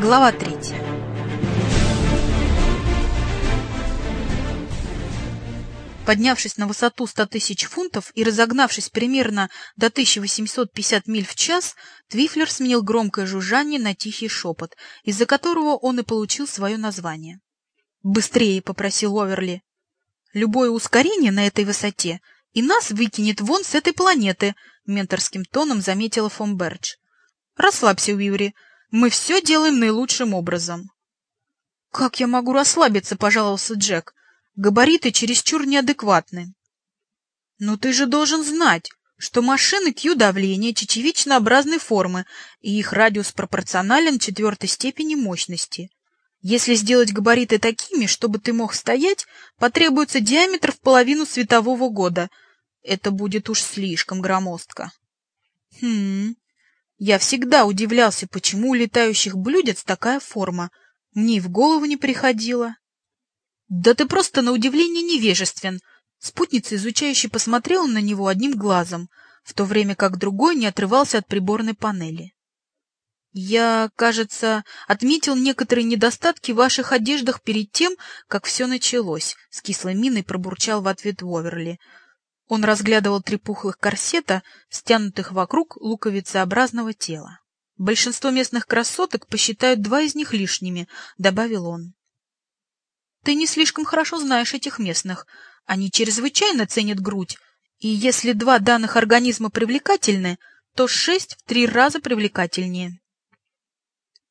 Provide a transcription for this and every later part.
Глава третья. Поднявшись на высоту 100 тысяч фунтов и разогнавшись примерно до 1850 миль в час, Твифлер сменил громкое жужжание на тихий шепот, из-за которого он и получил свое название. «Быстрее!» — попросил Оверли. «Любое ускорение на этой высоте и нас выкинет вон с этой планеты», — менторским тоном заметила фон. «Расслабься, Уиври, мы все делаем наилучшим образом». «Как я могу расслабиться?» — пожаловался Джек. Габариты чересчур неадекватны. Но ты же должен знать, что машины Q-давления чечевичнообразной формы, и их радиус пропорционален четвертой степени мощности. Если сделать габариты такими, чтобы ты мог стоять, потребуется диаметр в половину светового года. Это будет уж слишком громоздко. Хм, я всегда удивлялся, почему у летающих блюдец такая форма. Мне и в голову не приходило. «Да ты просто на удивление невежествен!» Спутница, изучающе посмотрела на него одним глазом, в то время как другой не отрывался от приборной панели. «Я, кажется, отметил некоторые недостатки в ваших одеждах перед тем, как все началось», — с кислой миной пробурчал в ответ Уоверли. Он разглядывал три пухлых корсета, стянутых вокруг луковицеобразного тела. «Большинство местных красоток посчитают два из них лишними», — добавил он. Ты не слишком хорошо знаешь этих местных. Они чрезвычайно ценят грудь, и если два данных организма привлекательны, то шесть в три раза привлекательнее.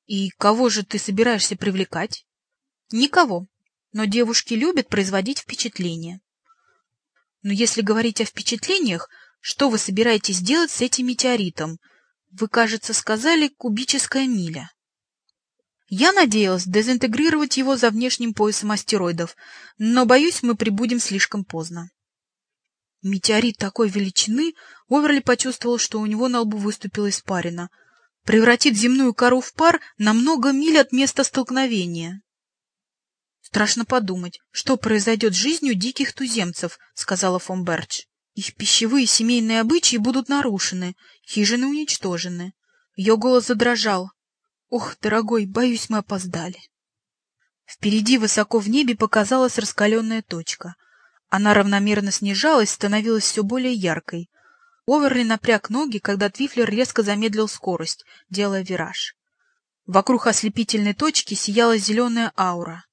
И кого же ты собираешься привлекать? Никого. Но девушки любят производить впечатление. Но если говорить о впечатлениях, что вы собираетесь делать с этим метеоритом? Вы, кажется, сказали кубическая миля. Я надеялась дезинтегрировать его за внешним поясом астероидов, но, боюсь, мы прибудем слишком поздно. Метеорит такой величины, Оверли почувствовал, что у него на лбу выступила испарина. Превратит земную кору в пар на много миль от места столкновения. «Страшно подумать, что произойдет с жизнью диких туземцев», — сказала фон Берч. «Их пищевые семейные обычаи будут нарушены, хижины уничтожены». Ее голос задрожал. Ох, дорогой, боюсь, мы опоздали. Впереди высоко в небе показалась раскаленная точка. Она равномерно снижалась, становилась все более яркой. Оверли напряг ноги, когда Твифлер резко замедлил скорость, делая вираж. Вокруг ослепительной точки сияла зеленая аура.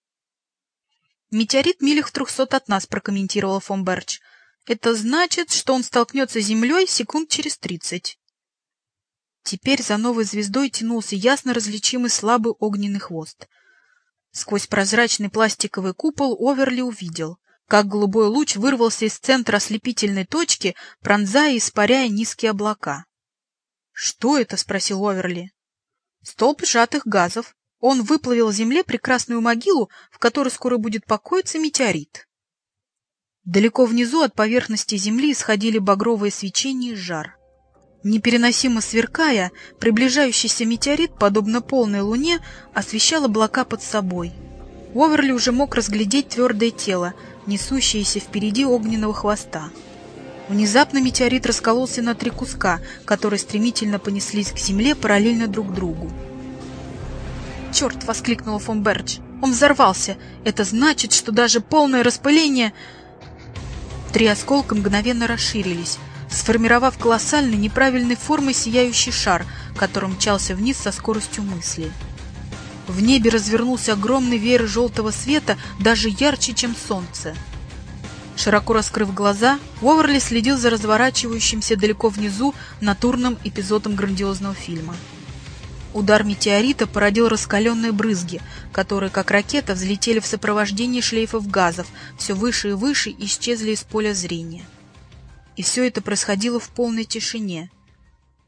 «Метеорит милях в трехсот от нас», — прокомментировал фон Берч. «Это значит, что он столкнется с Землей секунд через тридцать». Теперь за новой звездой тянулся ясно различимый слабый огненный хвост. Сквозь прозрачный пластиковый купол Оверли увидел, как голубой луч вырвался из центра ослепительной точки, пронзая и испаряя низкие облака. «Что это?» — спросил Оверли. «Столб сжатых газов. Он выплавил Земле прекрасную могилу, в которой скоро будет покоиться метеорит». Далеко внизу от поверхности Земли исходили багровые свечения и жар. Непереносимо сверкая, приближающийся метеорит, подобно полной луне, освещал облака под собой. Уоверли уже мог разглядеть твердое тело, несущееся впереди огненного хвоста. Внезапно метеорит раскололся на три куска, которые стремительно понеслись к земле параллельно друг другу. «Черт!» — воскликнула фон Бердж. «Он взорвался! Это значит, что даже полное распыление...» Три осколка мгновенно расширились — сформировав колоссальной неправильной формы сияющий шар, который мчался вниз со скоростью мысли. В небе развернулся огромный веер желтого света, даже ярче, чем солнце. Широко раскрыв глаза, Уоверли следил за разворачивающимся далеко внизу натурным эпизодом грандиозного фильма. Удар метеорита породил раскаленные брызги, которые, как ракета, взлетели в сопровождении шлейфов газов, все выше и выше и исчезли из поля зрения. И все это происходило в полной тишине.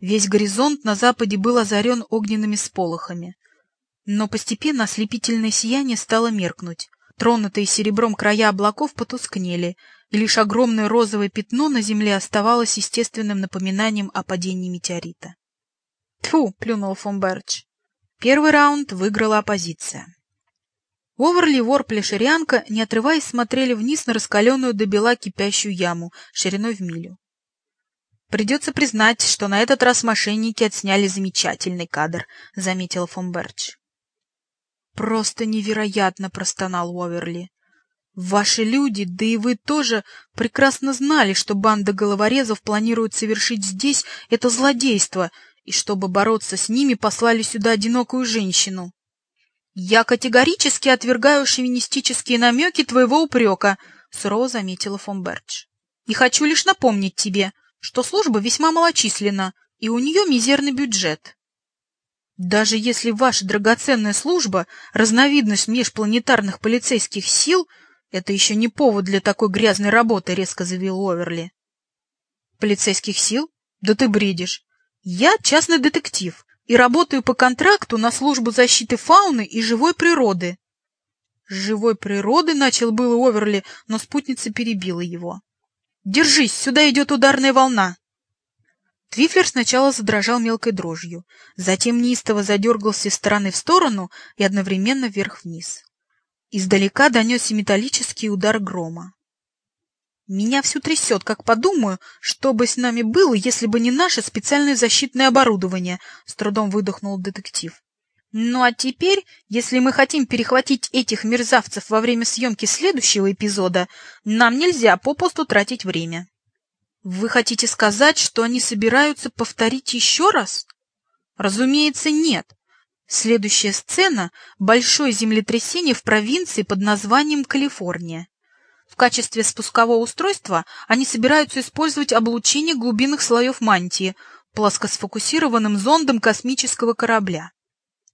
Весь горизонт на западе был озарен огненными сполохами. Но постепенно ослепительное сияние стало меркнуть. Тронутые серебром края облаков потускнели, и лишь огромное розовое пятно на земле оставалось естественным напоминанием о падении метеорита. Тьфу, плюнул фон Берч. Первый раунд выиграла оппозиция. Уоверли, Ворп и Ширянка, не отрываясь, смотрели вниз на раскаленную до бела кипящую яму шириной в милю. «Придется признать, что на этот раз мошенники отсняли замечательный кадр», — заметила фон Берч. Просто невероятно, простонал Уоверли. Ваши люди, да и вы тоже, прекрасно знали, что банда головорезов планирует совершить здесь это злодейство, и чтобы бороться с ними, послали сюда одинокую женщину. Я категорически отвергаю шовинистические намеки твоего упрека, сурово заметила фон Бердж. И хочу лишь напомнить тебе, что служба весьма малочисленна, и у нее мизерный бюджет. Даже если ваша драгоценная служба — разновидность межпланетарных полицейских сил — «Это еще не повод для такой грязной работы», — резко заявил Оверли. «Полицейских сил? Да ты бредишь. Я частный детектив и работаю по контракту на службу защиты фауны и живой природы». «Живой природы?» — начал было Оверли, но спутница перебила его. «Держись, сюда идет ударная волна!» Твифлер сначала задрожал мелкой дрожью, затем неистово задергался из стороны в сторону и одновременно вверх-вниз. Издалека донесся металлический удар грома. Меня всю трясет, как подумаю, что бы с нами было, если бы не наше специальное защитное оборудование, с трудом выдохнул детектив. Ну а теперь, если мы хотим перехватить этих мерзавцев во время съемки следующего эпизода, нам нельзя попусту тратить время. Вы хотите сказать, что они собираются повторить еще раз? Разумеется, нет. Следующая сцена – большое землетрясение в провинции под названием Калифорния. В качестве спускового устройства они собираются использовать облучение глубинных слоев мантии плоскосфокусированным зондом космического корабля.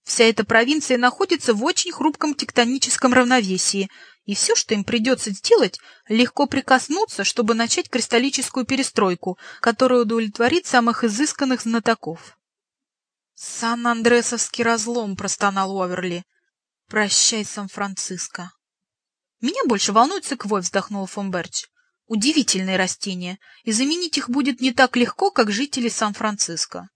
Вся эта провинция находится в очень хрупком тектоническом равновесии, и все, что им придется сделать, легко прикоснуться, чтобы начать кристаллическую перестройку, которая удовлетворит самых изысканных знатоков. «Сан-Андресовский разлом», — простонал Уоверли. «Прощай, Сан-Франциско». «Меня больше волнует секвой», — вздохнул фон Берч. «Удивительные растения, и заменить их будет не так легко, как жители Сан-Франциско».